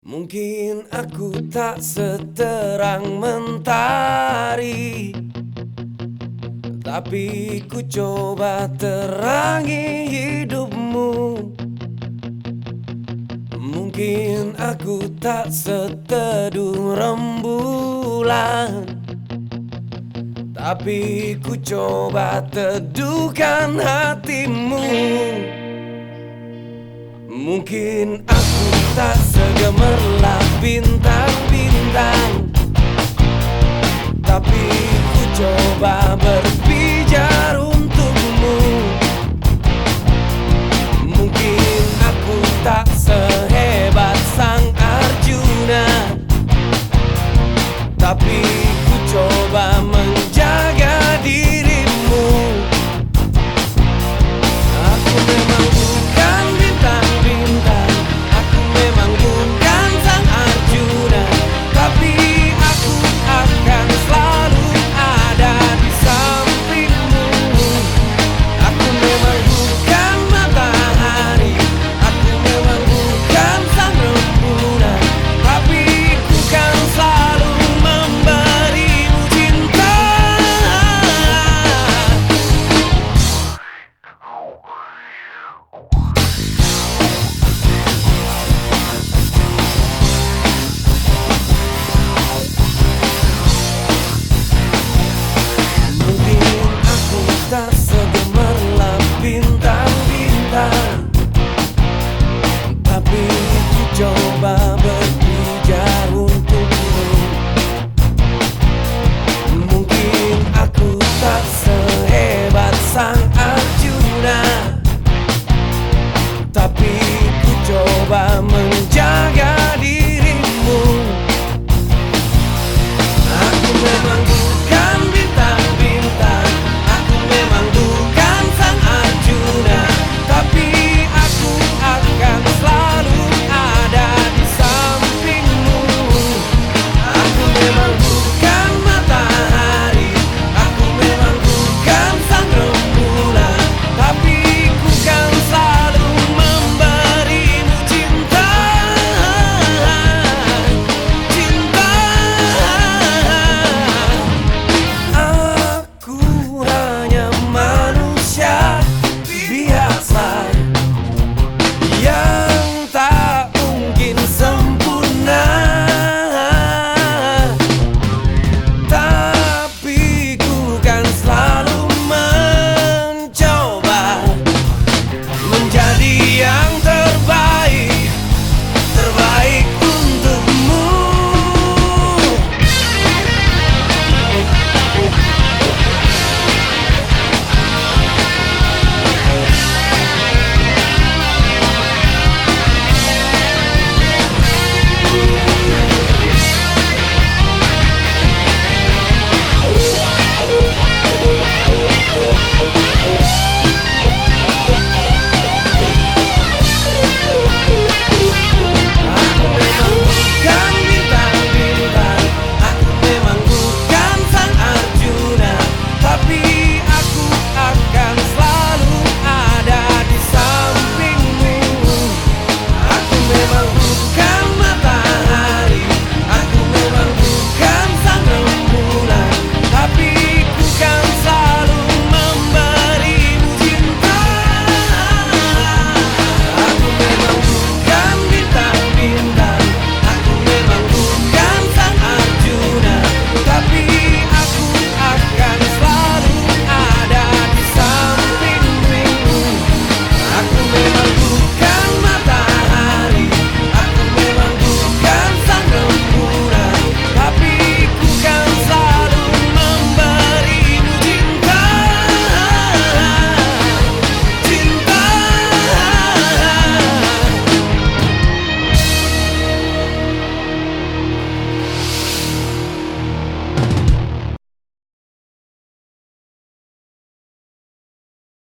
Mungkin aku tak seterang mentari Tapi ku coba terangi hidupmu. Mungkin aku tak seteduh rembulan Tapi ku coba teduhkan hatimu. Mungkin aku tak segemerlap bintang-bintang. Tapi ku coba ber